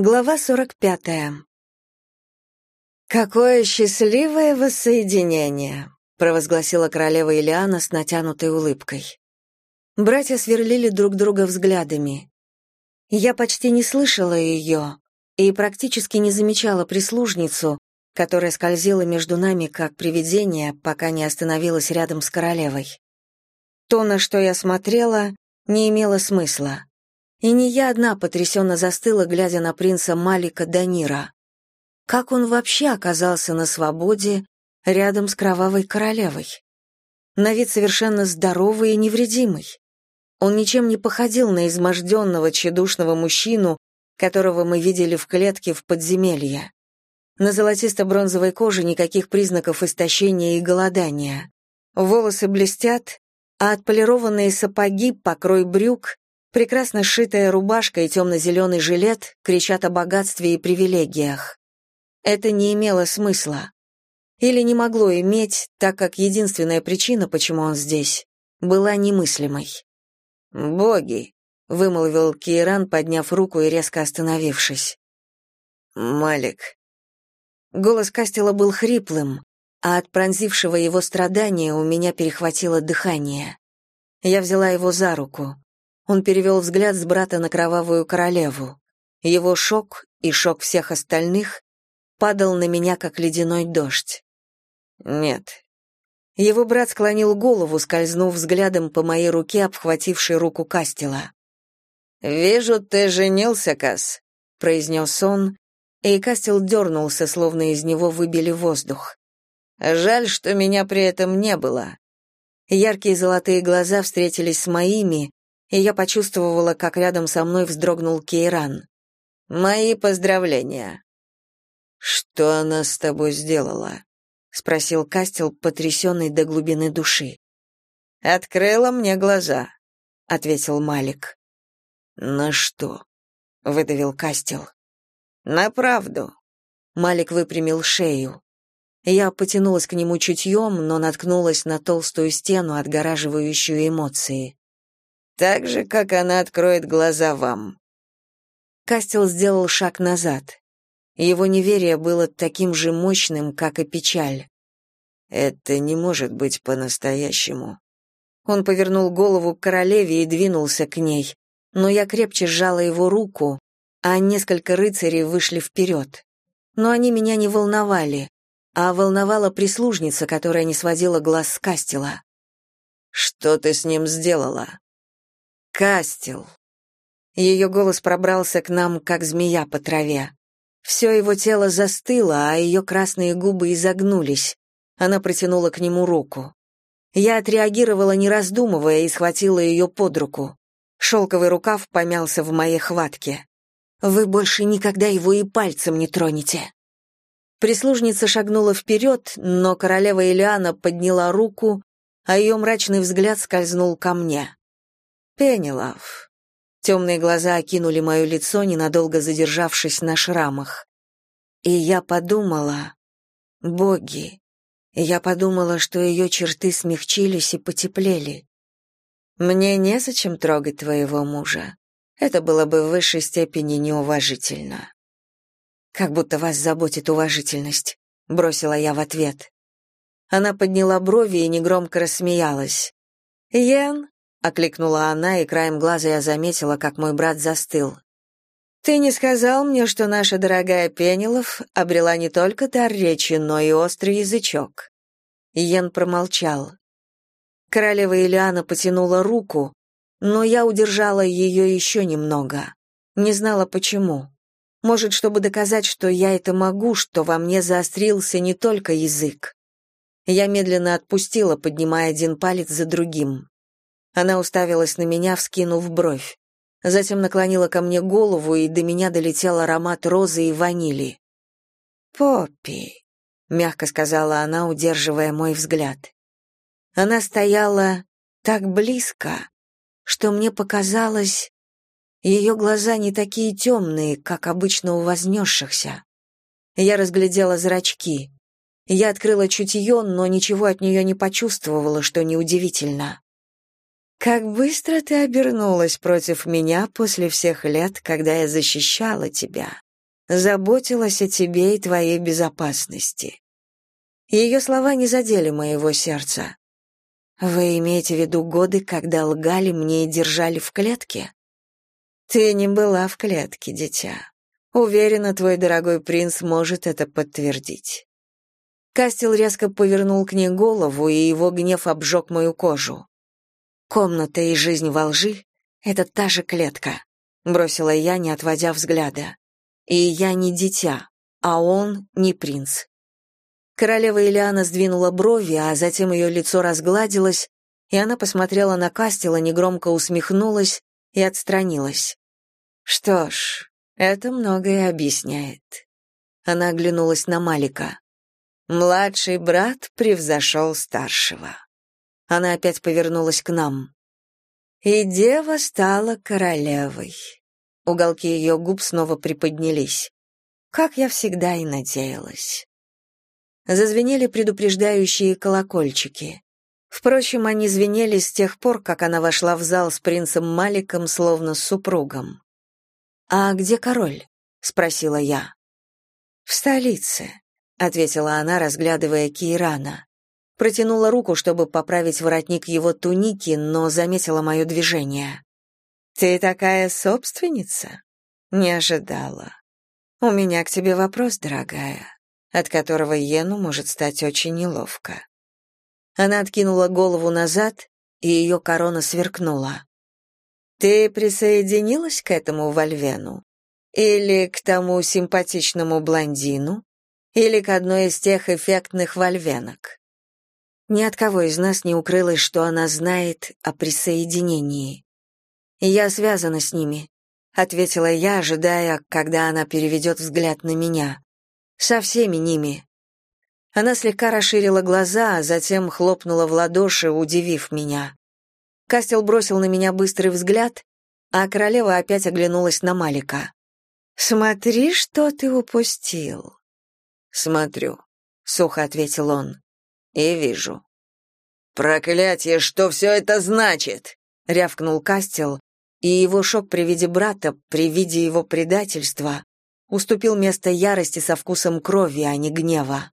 Глава 45. «Какое счастливое воссоединение!» — провозгласила королева Илиана с натянутой улыбкой. Братья сверлили друг друга взглядами. Я почти не слышала ее и практически не замечала прислужницу, которая скользила между нами как привидение, пока не остановилась рядом с королевой. То, на что я смотрела, не имело смысла. И не я одна потрясенно застыла, глядя на принца Малика Данира. Как он вообще оказался на свободе рядом с кровавой королевой? На вид совершенно здоровый и невредимый. Он ничем не походил на изможденного, тщедушного мужчину, которого мы видели в клетке в подземелье. На золотисто-бронзовой коже никаких признаков истощения и голодания. Волосы блестят, а отполированные сапоги, покрой брюк Прекрасно сшитая рубашка и темно-зеленый жилет кричат о богатстве и привилегиях. Это не имело смысла. Или не могло иметь, так как единственная причина, почему он здесь, была немыслимой. «Боги!» — вымолвил Кейран, подняв руку и резко остановившись. «Малик». Голос Кастела был хриплым, а от пронзившего его страдания у меня перехватило дыхание. Я взяла его за руку. Он перевел взгляд с брата на кровавую королеву. Его шок и шок всех остальных падал на меня, как ледяной дождь. «Нет». Его брат склонил голову, скользнув взглядом по моей руке, обхватившей руку Кастела. «Вижу, ты женился, Кас», — произнес он, и Кастел дернулся, словно из него выбили воздух. «Жаль, что меня при этом не было». Яркие золотые глаза встретились с моими, и я почувствовала, как рядом со мной вздрогнул Кейран. «Мои поздравления». «Что она с тобой сделала?» — спросил Кастел, потрясенный до глубины души. «Открыла мне глаза», — ответил Малик. «На что?» — выдавил Кастел. «На правду». Малик выпрямил шею. Я потянулась к нему чутьем, но наткнулась на толстую стену, отгораживающую эмоции так же, как она откроет глаза вам». Кастел сделал шаг назад. Его неверие было таким же мощным, как и печаль. «Это не может быть по-настоящему». Он повернул голову к королеве и двинулся к ней, но я крепче сжала его руку, а несколько рыцарей вышли вперед. Но они меня не волновали, а волновала прислужница, которая не сводила глаз с Кастела. «Что ты с ним сделала?» Кастел. Ее голос пробрался к нам, как змея по траве. Все его тело застыло, а ее красные губы изогнулись. Она протянула к нему руку. Я отреагировала, не раздумывая, и схватила ее под руку. Шелковый рукав помялся в моей хватке. «Вы больше никогда его и пальцем не тронете». Прислужница шагнула вперед, но королева Элиана подняла руку, а ее мрачный взгляд скользнул ко мне. Пенелав. Темные глаза окинули мое лицо, ненадолго задержавшись на шрамах. И я подумала, боги, я подумала, что ее черты смягчились и потеплели. Мне незачем трогать твоего мужа. Это было бы в высшей степени неуважительно. Как будто вас заботит уважительность, бросила я в ответ. Она подняла брови и негромко рассмеялась. Йен, — окликнула она, и краем глаза я заметила, как мой брат застыл. «Ты не сказал мне, что наша дорогая Пенелов обрела не только дар речи, но и острый язычок?» Йен промолчал. Королева Ильяна потянула руку, но я удержала ее еще немного. Не знала, почему. Может, чтобы доказать, что я это могу, что во мне заострился не только язык. Я медленно отпустила, поднимая один палец за другим. Она уставилась на меня, вскинув бровь. Затем наклонила ко мне голову, и до меня долетел аромат розы и ванили. «Поппи», — мягко сказала она, удерживая мой взгляд. Она стояла так близко, что мне показалось, ее глаза не такие темные, как обычно у вознесшихся. Я разглядела зрачки. Я открыла чутье, но ничего от нее не почувствовала, что неудивительно. Как быстро ты обернулась против меня после всех лет, когда я защищала тебя. заботилась о тебе и твоей безопасности. Ее слова не задели моего сердца. Вы имеете в виду годы, когда лгали мне и держали в клетке? Ты не была в клетке, дитя. Уверена, твой дорогой принц может это подтвердить. Кастел резко повернул к ней голову, и его гнев обжег мою кожу. Комната и жизнь во лжи — это та же клетка, бросила я, не отводя взгляда. И я не дитя, а он не принц. Королева Ильяна сдвинула брови, а затем ее лицо разгладилось, и она посмотрела на Кастела, негромко усмехнулась и отстранилась. Что ж, это многое объясняет. Она оглянулась на Малика. Младший брат превзошел старшего. Она опять повернулась к нам. И дева стала королевой. Уголки ее губ снова приподнялись. Как я всегда и надеялась. Зазвенели предупреждающие колокольчики. Впрочем, они звенели с тех пор, как она вошла в зал с принцем Маликом, словно с супругом. «А где король?» — спросила я. «В столице», — ответила она, разглядывая Кейрана. Протянула руку, чтобы поправить воротник его туники, но заметила мое движение. «Ты такая собственница?» «Не ожидала. У меня к тебе вопрос, дорогая от которого Йену может стать очень неловко. Она откинула голову назад, и ее корона сверкнула. «Ты присоединилась к этому Вольвену? Или к тому симпатичному блондину? Или к одной из тех эффектных вольвенок?» Ни от кого из нас не укрылось, что она знает о присоединении. «Я связана с ними», — ответила я, ожидая, когда она переведет взгляд на меня. Со всеми ними. Она слегка расширила глаза, а затем хлопнула в ладоши, удивив меня. Кастел бросил на меня быстрый взгляд, а королева опять оглянулась на Малика. «Смотри, что ты упустил». «Смотрю», — сухо ответил он. «И вижу». «Проклятие, что все это значит?» — рявкнул Кастел, и его шок при виде брата, при виде его предательства, уступил место ярости со вкусом крови, а не гнева.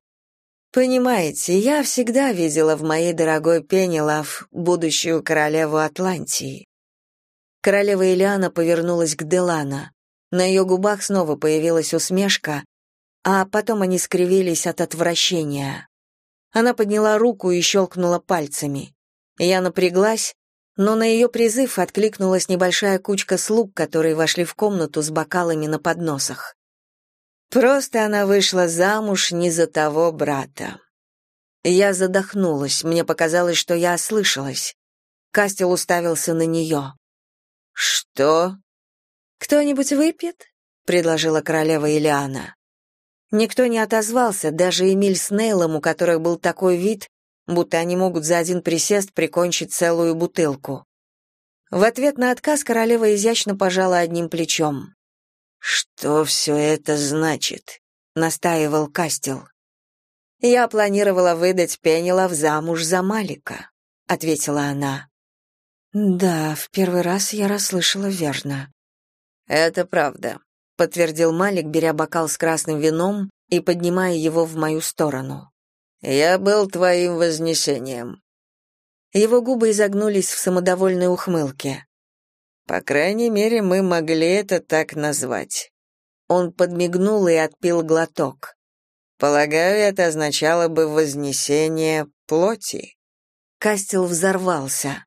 Понимаете, я всегда видела в моей дорогой Пенелав будущую королеву Атлантии. Королева Ильяна повернулась к Делана. На ее губах снова появилась усмешка, а потом они скривились от отвращения. Она подняла руку и щелкнула пальцами. Я напряглась, но на ее призыв откликнулась небольшая кучка слуг, которые вошли в комнату с бокалами на подносах. Просто она вышла замуж не за того брата. Я задохнулась, мне показалось, что я ослышалась. Кастел уставился на нее. «Что?» «Кто-нибудь выпьет?» — предложила королева Илиана. Никто не отозвался, даже Эмиль с Нейлом, у которых был такой вид, будто они могут за один присест прикончить целую бутылку. В ответ на отказ королева изящно пожала одним плечом. «Что все это значит?» — настаивал Кастел. «Я планировала выдать Пенелов замуж за Малика», — ответила она. «Да, в первый раз я расслышала верно». «Это правда», — подтвердил Малик, беря бокал с красным вином и поднимая его в мою сторону. «Я был твоим вознесением». Его губы изогнулись в самодовольной ухмылке. По крайней мере, мы могли это так назвать. Он подмигнул и отпил глоток. Полагаю, это означало бы вознесение плоти. Кастел взорвался.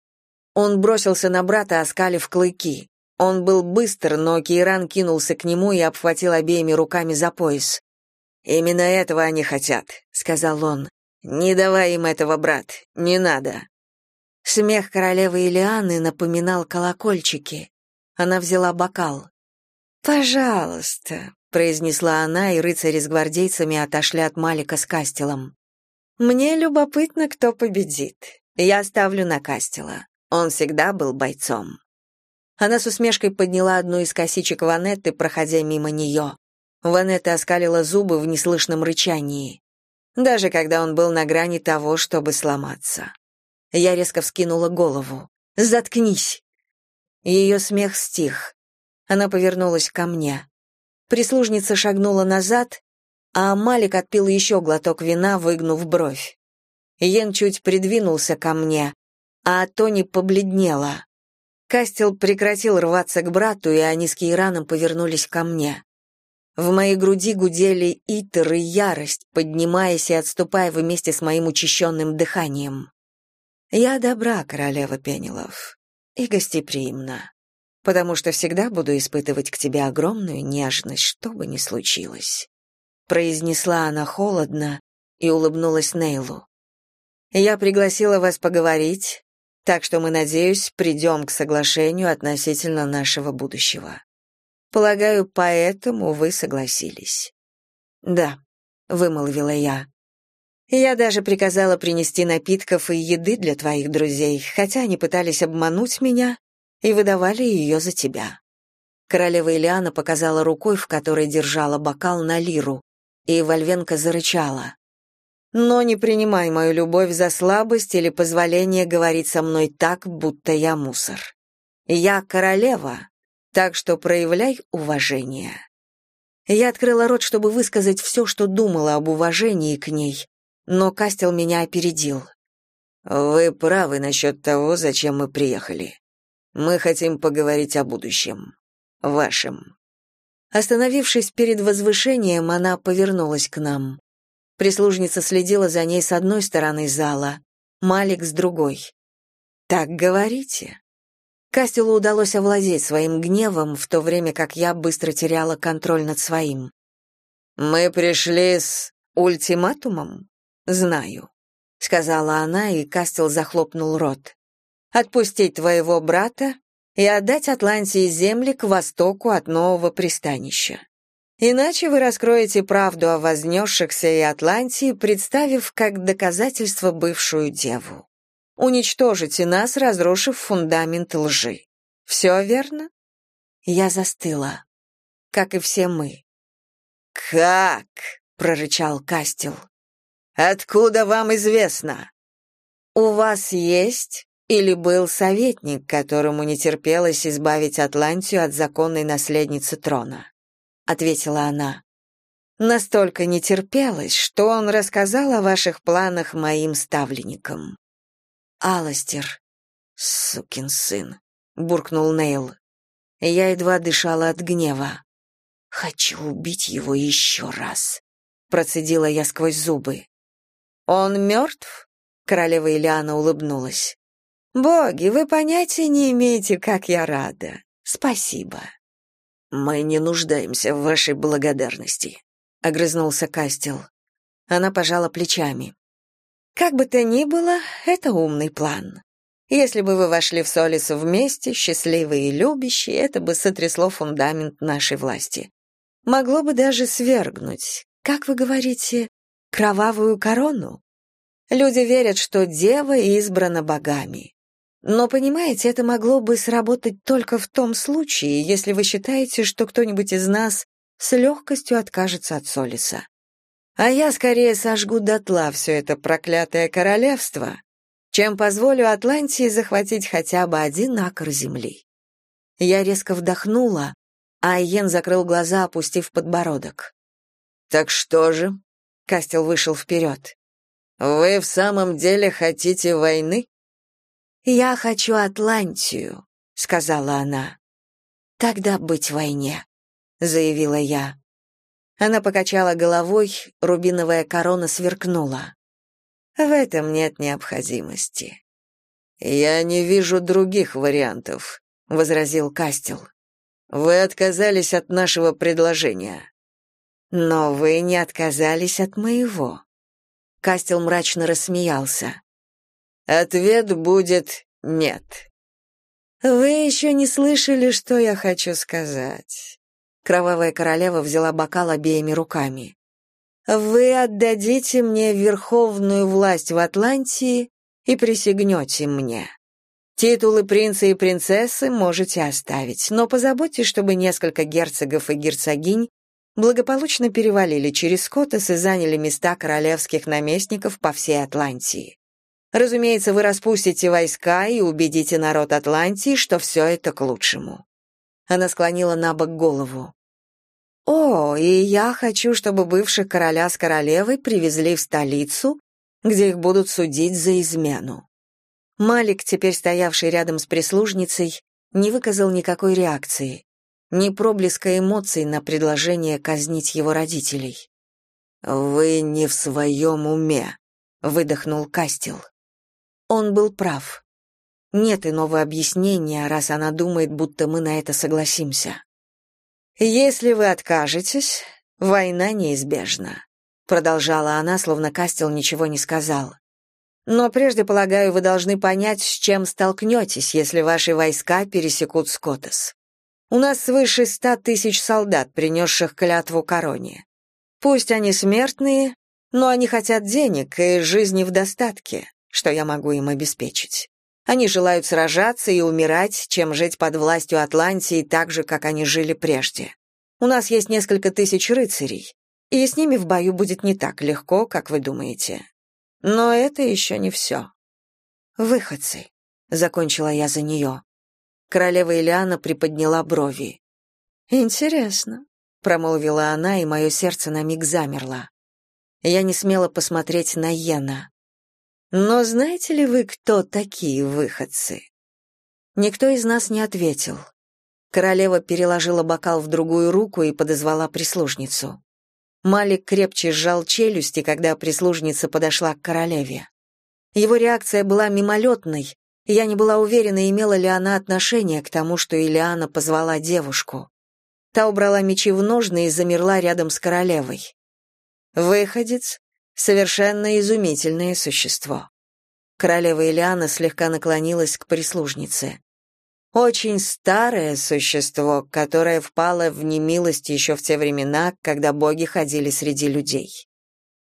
Он бросился на брата, оскалив клыки. Он был быстр, но Кейран кинулся к нему и обхватил обеими руками за пояс. «Именно этого они хотят», — сказал он. «Не давай им этого, брат, не надо». Смех королевы Илианы напоминал колокольчики. Она взяла бокал. «Пожалуйста», — произнесла она, и рыцари с гвардейцами отошли от Малика с Кастелом. «Мне любопытно, кто победит. Я ставлю на Кастела. Он всегда был бойцом». Она с усмешкой подняла одну из косичек Ванетты, проходя мимо нее. Ванетта оскалила зубы в неслышном рычании. Даже когда он был на грани того, чтобы сломаться. Я резко вскинула голову. «Заткнись!» Ее смех стих. Она повернулась ко мне. Прислужница шагнула назад, а Малик отпил еще глоток вина, выгнув бровь. Йен чуть придвинулся ко мне, а Тони побледнела. Кастел прекратил рваться к брату, и они с Кейраном повернулись ко мне. В моей груди гудели итер и ярость, поднимаясь и отступая вместе с моим учащенным дыханием. Я добра, королева Пенелов, и гостеприимна, потому что всегда буду испытывать к тебе огромную нежность, что бы ни случилось. Произнесла она холодно и улыбнулась Нейлу. Я пригласила вас поговорить, так что мы, надеюсь, придем к соглашению относительно нашего будущего. Полагаю, поэтому вы согласились. Да, вымолвила я. Я даже приказала принести напитков и еды для твоих друзей, хотя они пытались обмануть меня и выдавали ее за тебя. Королева Ильяна показала рукой, в которой держала бокал на лиру, и Вольвенко зарычала. Но не принимай мою любовь за слабость или позволение говорить со мной так, будто я мусор. Я королева, так что проявляй уважение. Я открыла рот, чтобы высказать все, что думала об уважении к ней, но Кастел меня опередил. Вы правы насчет того, зачем мы приехали. Мы хотим поговорить о будущем. Вашем. Остановившись перед возвышением, она повернулась к нам. Прислужница следила за ней с одной стороны зала, Малик с другой. «Так говорите». Кастелу удалось овладеть своим гневом, в то время как я быстро теряла контроль над своим. «Мы пришли с ультиматумом?» «Знаю», — сказала она, и Кастел захлопнул рот. «Отпустить твоего брата и отдать Атлантии земли к востоку от нового пристанища. Иначе вы раскроете правду о вознесшихся и Атлантии, представив как доказательство бывшую деву. Уничтожите нас, разрушив фундамент лжи. Все верно? Я застыла, как и все мы. «Как?» — прорычал Кастел. «Откуда вам известно?» «У вас есть или был советник, которому не терпелось избавить Атлантию от законной наследницы трона?» Ответила она. Настолько не терпелось, что он рассказал о ваших планах моим ставленникам. Аластер, сукин сын, буркнул Нейл. Я едва дышала от гнева. Хочу убить его еще раз, процедила я сквозь зубы. Он мертв?» Королева Ильяна улыбнулась. «Боги, вы понятия не имеете, как я рада. Спасибо». «Мы не нуждаемся в вашей благодарности», — огрызнулся Кастел. Она пожала плечами. «Как бы то ни было, это умный план. Если бы вы вошли в Солису вместе, счастливые и любящие, это бы сотрясло фундамент нашей власти. Могло бы даже свергнуть, как вы говорите, кровавую корону. Люди верят, что дева избрана богами. Но, понимаете, это могло бы сработать только в том случае, если вы считаете, что кто-нибудь из нас с легкостью откажется от Солиса. А я скорее сожгу дотла все это проклятое королевство, чем позволю Атлантии захватить хотя бы один акр земли. Я резко вдохнула, а Йен закрыл глаза, опустив подбородок. «Так что же?» — Кастел вышел вперед. «Вы в самом деле хотите войны?» «Я хочу Атлантию», — сказала она. «Тогда быть в войне», — заявила я. Она покачала головой, рубиновая корона сверкнула. «В этом нет необходимости». «Я не вижу других вариантов», — возразил Кастел. «Вы отказались от нашего предложения». «Но вы не отказались от моего». Кастел мрачно рассмеялся. Ответ будет нет. Вы еще не слышали, что я хочу сказать. Кровавая королева взяла бокал обеими руками. Вы отдадите мне верховную власть в Атлантии и присягнете мне. Титулы принца и принцессы можете оставить, но позаботьтесь, чтобы несколько герцогов и герцогинь благополучно перевалили через Скотес и заняли места королевских наместников по всей Атлантии. Разумеется, вы распустите войска и убедите народ Атлантии, что все это к лучшему». Она склонила на бок голову. «О, и я хочу, чтобы бывших короля с королевой привезли в столицу, где их будут судить за измену». Малик, теперь стоявший рядом с прислужницей, не выказал никакой реакции, ни проблеска эмоций на предложение казнить его родителей. «Вы не в своем уме», — выдохнул Кастел. Он был прав. Нет иного объяснения, раз она думает, будто мы на это согласимся. «Если вы откажетесь, война неизбежна», — продолжала она, словно Кастел ничего не сказал. «Но прежде, полагаю, вы должны понять, с чем столкнетесь, если ваши войска пересекут Скотес. У нас свыше ста тысяч солдат, принесших клятву короне. Пусть они смертные, но они хотят денег и жизни в достатке, что я могу им обеспечить. Они желают сражаться и умирать, чем жить под властью Атлантии так же, как они жили прежде. У нас есть несколько тысяч рыцарей, и с ними в бою будет не так легко, как вы думаете. Но это еще не все. «Выходцы», — закончила я за нее. Королева Ильяна приподняла брови. «Интересно», — промолвила она, и мое сердце на миг замерло. Я не смела посмотреть на Йена. Но знаете ли вы, кто такие выходцы? Никто из нас не ответил. Королева переложила бокал в другую руку и подозвала прислужницу. Малик крепче сжал челюсти, когда прислужница подошла к королеве. Его реакция была мимолетной, и я не была уверена, имела ли она отношение к тому, что Илиана позвала девушку. Та убрала мечи в ножны и замерла рядом с королевой. Выходец Совершенно изумительное существо. Королева Ильяна слегка наклонилась к прислужнице. Очень старое существо, которое впало в немилость еще в те времена, когда боги ходили среди людей.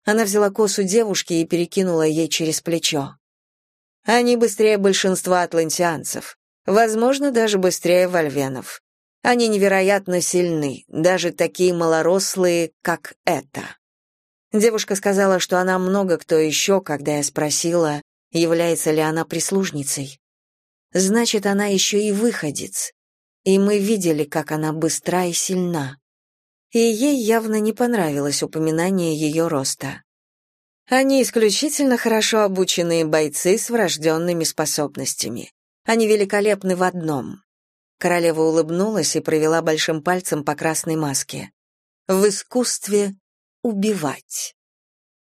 Она взяла косу девушки и перекинула ей через плечо. Они быстрее большинства атлантианцев, возможно, даже быстрее вольвенов. Они невероятно сильны, даже такие малорослые, как это. Девушка сказала, что она много кто еще, когда я спросила, является ли она прислужницей. Значит, она еще и выходец. И мы видели, как она быстра и сильна. И ей явно не понравилось упоминание ее роста. Они исключительно хорошо обученные бойцы с врожденными способностями. Они великолепны в одном. Королева улыбнулась и провела большим пальцем по красной маске. В искусстве убивать.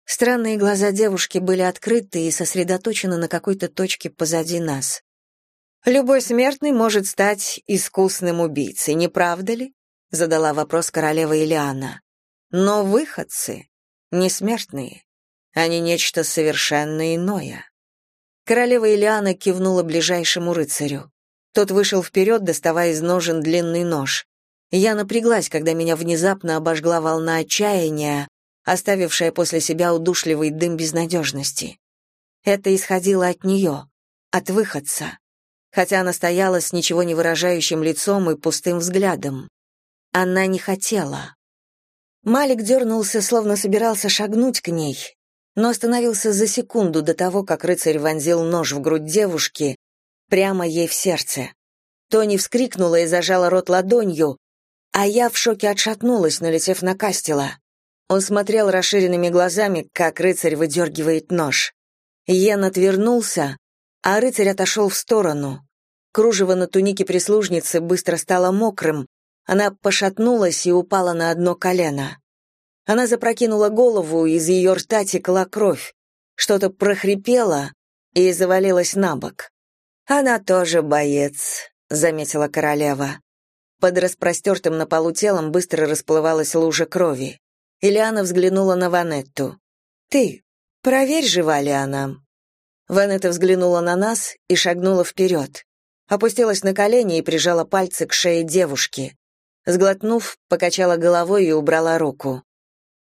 Странные глаза девушки были открыты и сосредоточены на какой-то точке позади нас. «Любой смертный может стать искусным убийцей, не правда ли?» — задала вопрос королева Илиана. «Но выходцы не смертные. Они нечто совершенно иное». Королева Илиана кивнула ближайшему рыцарю. Тот вышел вперед, доставая из ножен длинный нож. Я напряглась, когда меня внезапно обожгла волна отчаяния, оставившая после себя удушливый дым безнадежности. Это исходило от нее, от выходца, хотя она стояла с ничего не выражающим лицом и пустым взглядом. Она не хотела. Малик дернулся, словно собирался шагнуть к ней, но остановился за секунду до того, как рыцарь вонзил нож в грудь девушки, прямо ей в сердце. Тони вскрикнула и зажала рот ладонью, а я в шоке отшатнулась, налетев на Кастела. Он смотрел расширенными глазами, как рыцарь выдергивает нож. Йен отвернулся, а рыцарь отошел в сторону. Кружево на тунике прислужницы быстро стало мокрым, она пошатнулась и упала на одно колено. Она запрокинула голову, из ее рта текла кровь. Что-то прохрипело и завалилась на бок. «Она тоже боец», — заметила королева. Под распростертым на полу телом быстро расплывалась лужа крови. Ильяна взглянула на Ванетту. «Ты, проверь, жива ли она». Ванетта взглянула на нас и шагнула вперед. Опустилась на колени и прижала пальцы к шее девушки. Сглотнув, покачала головой и убрала руку.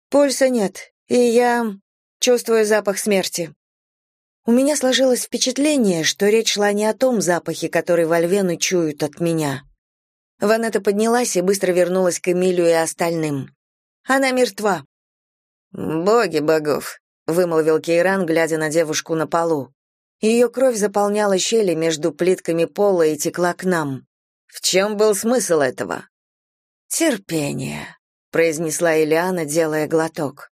«Пульса нет, и я чувствую запах смерти». У меня сложилось впечатление, что речь шла не о том запахе, который вольвены чуют от меня. Ванетта поднялась и быстро вернулась к Эмилию и остальным. «Она мертва». «Боги богов», — вымолвил Кейран, глядя на девушку на полу. Ее кровь заполняла щели между плитками пола и текла к нам. В чем был смысл этого? Терпение. произнесла Элиана, делая глоток.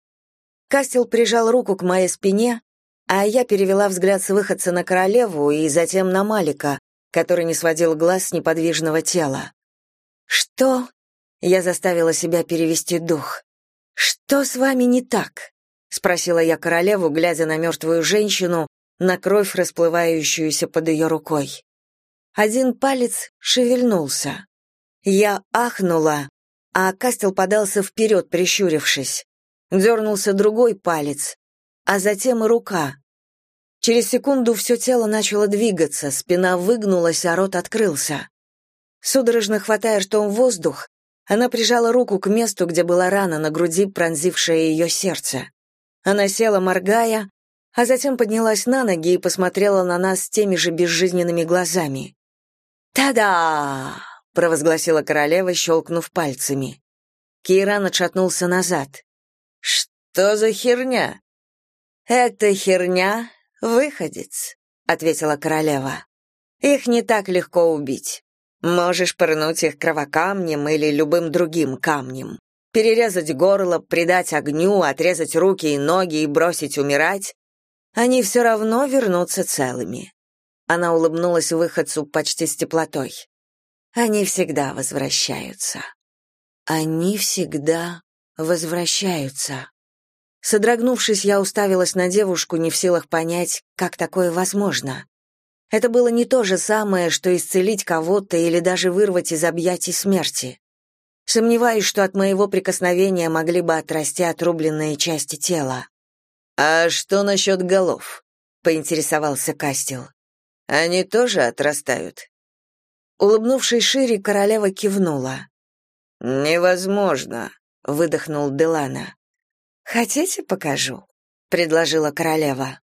Кастел прижал руку к моей спине, а я перевела взгляд с выходца на королеву и затем на Малика, который не сводил глаз с неподвижного тела. «Что?» — я заставила себя перевести дух. «Что с вами не так?» — спросила я королеву, глядя на мертвую женщину, на кровь, расплывающуюся под ее рукой. Один палец шевельнулся. Я ахнула, а Кастел подался вперед, прищурившись. Дернулся другой палец, а затем и рука. Через секунду все тело начало двигаться, спина выгнулась, а рот открылся. Судорожно хватая ртом воздух, она прижала руку к месту, где была рана на груди, пронзившая ее сердце. Она села, моргая, а затем поднялась на ноги и посмотрела на нас с теми же безжизненными глазами. «Та-да!» — провозгласила королева, щелкнув пальцами. Кейран отшатнулся назад. «Что за херня?» «Это херня — выходец», — ответила королева. «Их не так легко убить. Можешь пырнуть их кровокамнем или любым другим камнем. Перерезать горло, придать огню, отрезать руки и ноги и бросить умирать. Они все равно вернутся целыми. Она улыбнулась выходцу почти с теплотой. Они всегда возвращаются. Они всегда возвращаются. Содрогнувшись, я уставилась на девушку, не в силах понять, как такое возможно. Это было не то же самое, что исцелить кого-то или даже вырвать из объятий смерти. Сомневаюсь, что от моего прикосновения могли бы отрасти отрубленные части тела. «А что насчет голов?» — поинтересовался Кастел. Они тоже отрастают. Улыбнувшись шире, королева кивнула. Невозможно, выдохнул Делана. Хотите, покажу? предложила королева.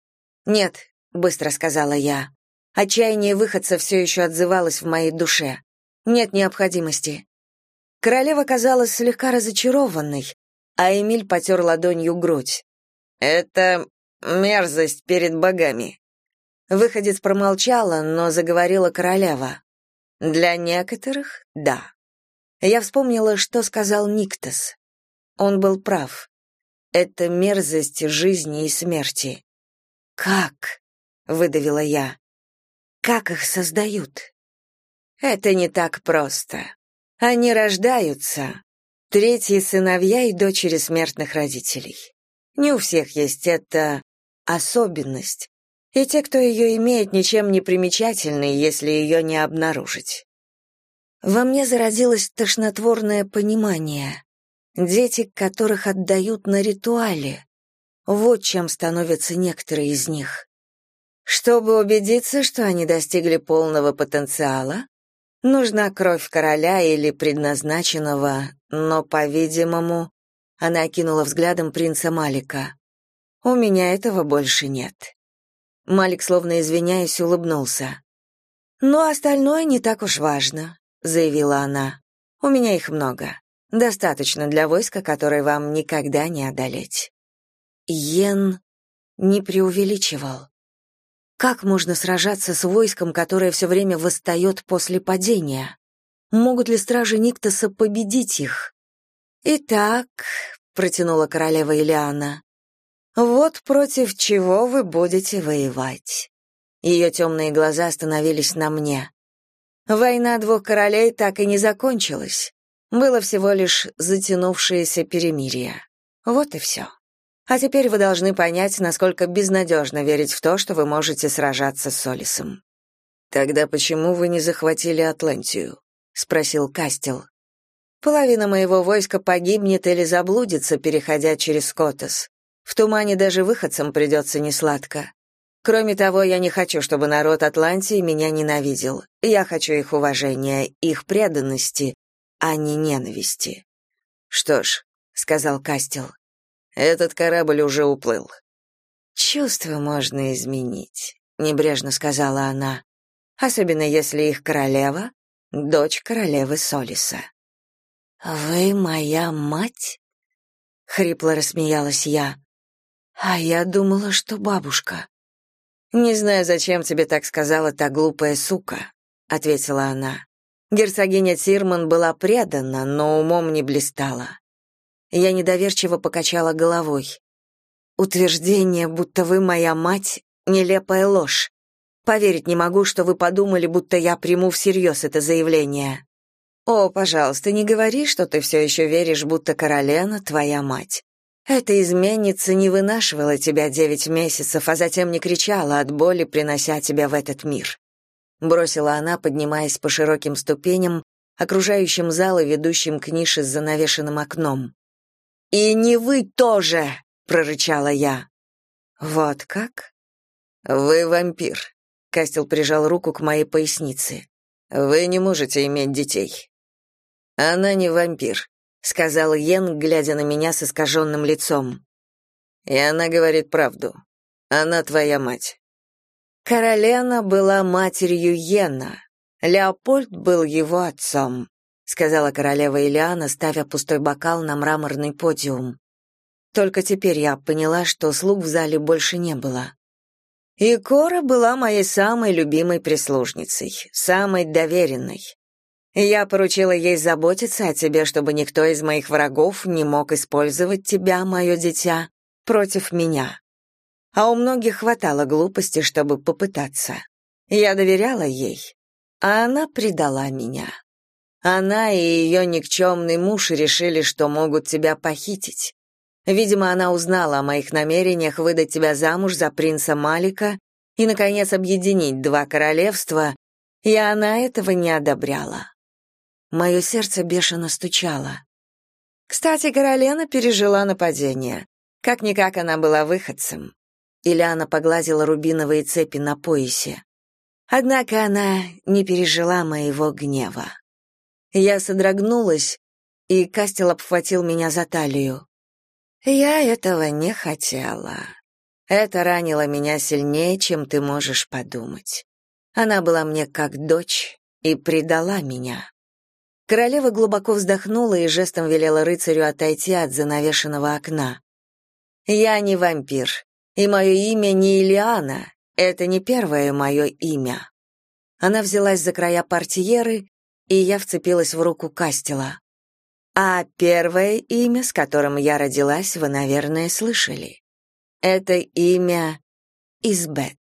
Нет, быстро сказала я. Отчаяние выходца все еще отзывалось в моей душе. Нет необходимости. Королева казалась слегка разочарованной, а Эмиль потер ладонью грудь. «Это мерзость перед богами. Выходец промолчала, но заговорила королева. Для некоторых — да. Я вспомнила, что сказал Никтос. Он был прав. Это мерзость жизни и смерти. «Как?» — выдавила я. «Как их создают?» «Это не так просто. Они рождаются. Третьи сыновья и дочери смертных родителей. Не у всех есть эта особенность, и те, кто ее имеет, ничем не примечательны, если ее не обнаружить. Во мне зародилось тошнотворное понимание. Дети, которых отдают на ритуале. Вот чем становятся некоторые из них. Чтобы убедиться, что они достигли полного потенциала, нужна кровь короля или предназначенного, но, по-видимому, она окинула взглядом принца Малика. У меня этого больше нет. Малик, словно извиняясь, улыбнулся. «Но остальное не так уж важно», — заявила она. «У меня их много. Достаточно для войска, которое вам никогда не одолеть». Йен не преувеличивал. Как можно сражаться с войском, которое все время восстает после падения? Могут ли стражи Никтоса победить их? «Итак», — протянула королева Илиана, вот против чего вы будете воевать. Ее темные глаза остановились на мне. Война двух королей так и не закончилась. Было всего лишь затянувшееся перемирие. Вот и все. А теперь вы должны понять, насколько безнадежно верить в то, что вы можете сражаться с Солисом. Тогда почему вы не захватили Атлантию? спросил Кастел. Половина моего войска погибнет или заблудится, переходя через Скотос. В тумане даже выходцам придется несладко. Кроме того, я не хочу, чтобы народ Атлантии меня ненавидел. Я хочу их уважения, их преданности, а не ненависти. Что ж, сказал Кастел. Этот корабль уже уплыл. Чувства можно изменить, небрежно сказала она. Особенно если их королева дочь королевы Солиса. Вы моя мать? хрипло рассмеялась я. А я думала, что бабушка. Не знаю, зачем тебе так сказала та глупая сука, ответила она. Герцогиня Тирман была предана, но умом не блистала. Я недоверчиво покачала головой. Утверждение, будто вы моя мать, нелепая ложь. Поверить не могу, что вы подумали, будто я приму всерьез это заявление. О, пожалуйста, не говори, что ты все еще веришь, будто Каролена твоя мать. Эта изменница не вынашивала тебя девять месяцев, а затем не кричала от боли, принося тебя в этот мир. Бросила она, поднимаясь по широким ступеням, окружающим зал и ведущим к нише с занавешенным окном. «И не вы тоже!» — прорычала я. «Вот как?» «Вы вампир», — Кастел прижал руку к моей пояснице. «Вы не можете иметь детей». «Она не вампир», — сказал Йен, глядя на меня с искаженным лицом. «И она говорит правду. Она твоя мать». Каролена была матерью Йена. Леопольд был его отцом сказала королева Илиана, ставя пустой бокал на мраморный подиум. Только теперь я поняла, что слуг в зале больше не было. И Кора была моей самой любимой прислужницей, самой доверенной. Я поручила ей заботиться о тебе, чтобы никто из моих врагов не мог использовать тебя, мое дитя, против меня. А у многих хватало глупости, чтобы попытаться. Я доверяла ей, а она предала меня. Она и ее никчемный муж решили, что могут тебя похитить. Видимо, она узнала о моих намерениях выдать тебя замуж за принца Малика и, наконец, объединить два королевства, и она этого не одобряла. Мое сердце бешено стучало. Кстати, Каролена пережила нападение. Как-никак она была выходцем. Ильяна погладила рубиновые цепи на поясе. Однако она не пережила моего гнева. Я содрогнулась, и Кастел обхватил меня за талию. Я этого не хотела. Это ранило меня сильнее, чем ты можешь подумать. Она была мне как дочь и предала меня. Королева глубоко вздохнула и жестом велела рыцарю отойти от занавешенного окна. «Я не вампир, и мое имя не Илиана, это не первое мое имя». Она взялась за края портьеры и я вцепилась в руку Кастела. А первое имя, с которым я родилась, вы, наверное, слышали. Это имя Избет.